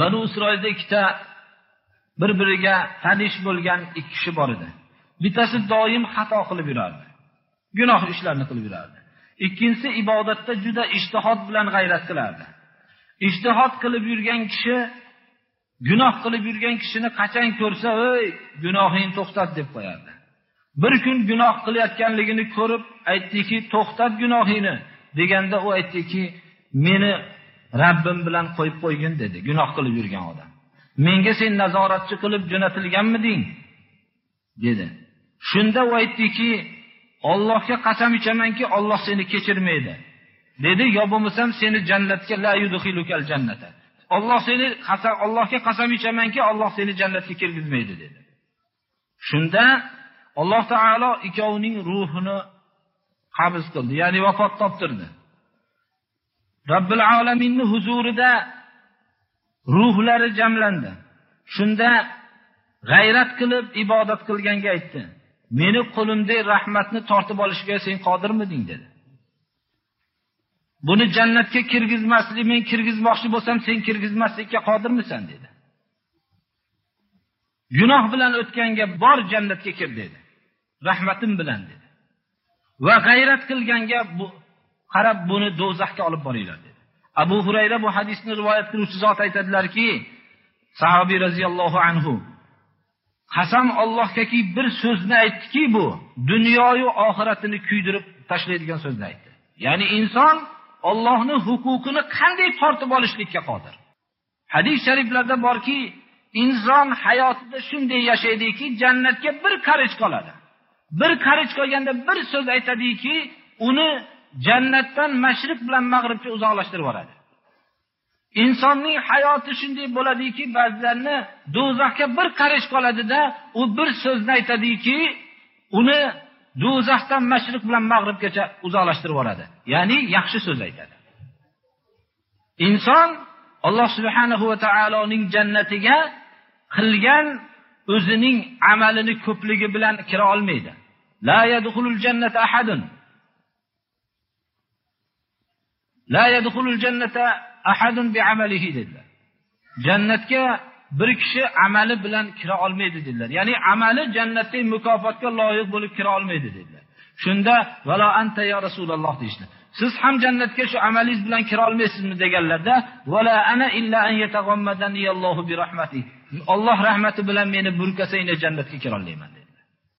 banu isroilda ikkita bir biriga tanish bo'lgan ikki kishi bor edi. Bittasi doim xato qilib yurardi. Gunoh ishlarni qilib yurardi. Ikkinchisi ibodatda juda ishtihod bilan g'ayrat qilardi. Ishtihod qilib yurgan kishi gunoh qilib yurgan kishini qachon ko'rsa ey gunohingni to'xtat deb qo'yardi. Bir kun gunoh qilayotganligini ko'rib aytdiki to'xtat gunohingni deganda u aytdiki meni rabbim bilan qo'yib qo'ygin dedi. Gunoh qilib yurgan odam. Menga sen nazoratchi qilib jo'natilganmiding dedi. Shunda u aytdiki ollohga qasam ichamanki olloh seni kechirmaydi. Dedi yo bo'lmasam seni jannatga la yudxilukal jannata. Olloh seni allohga qasam ichamanki olloh seni jannatga kirgizmaydi dedi. Shunda alloh taolo ikkovining ruhini qabz qildi ya'ni vafot toptirdi. Robbil alaminni huzurida ruhlari jamlandi. Shunda g'ayrat qilib ibodat qilganga aytdi. Meni qo'limdek rahmatni tortib olishga sen qodirmiding dedi. Buni jannatga kirgizmaslik men kirgizmoqchi bo'lsam sen kirgizmaslikka qodirmisan dedi. Gunoh bilan o'tganga bor jannatga kir dedi. Rahmatim bilan dedi. Va g'ayrat qilganga bu qarab buni do'zaxga olib boringlar dedi. Abu hurayra bu hadisni rivoyat qiluvchi zot aytadilarki sahobiy roziyallohu anhu qasam ollohgaki bir so'zni aytdiki bu dunyoyu oxiratini kuydirib tashlaydigan so'zni aytdi. Ya'ni inson ollohni huquqini qanday tortib olishlikka qodir? Hadis shariflarda borki inson hayotida shunday yashaydiki jannatga bir qarich qoladi. Bir qarich qolganda bir so'z aytadiki uni jannatdan mashriq bilan mag'ribga uzoqlashtirib yuboradi. Insonning hayoti shunday bo'ladiki ba'zilarni do'zaxga bir qarish qoladida u bir so'zni aytadiki uni do'zaxdan mashriq bilan mag'ribgacha uzoqlashtirib yuboradi. Ya'ni yaxshi so'z aytadi. Inson alloh subhanahu va taoloning jannatiga qilgan o'zining amalini ko'pligi bilan kira olmaydi. La yadkhulul jannata ahadun. La yadkhulul jannata ahadun bi amalihi dedilar. Jannatga bir kishi amali bilan kira olmaydi dedilar. Ya'ni amali jannatdagi mukofotga loyiq bo'lib kira olmaydi dedilar. Shunda valo anta ya rasululloh deyishdi. Siz ham jannatga shu amalingiz bilan kira olmaysizmi? deganlarda vala ana illa an yataghammadani Allohu bi rahmati. Alloh rahmati bilan meni burkasangina jannatga kira olmayman dedi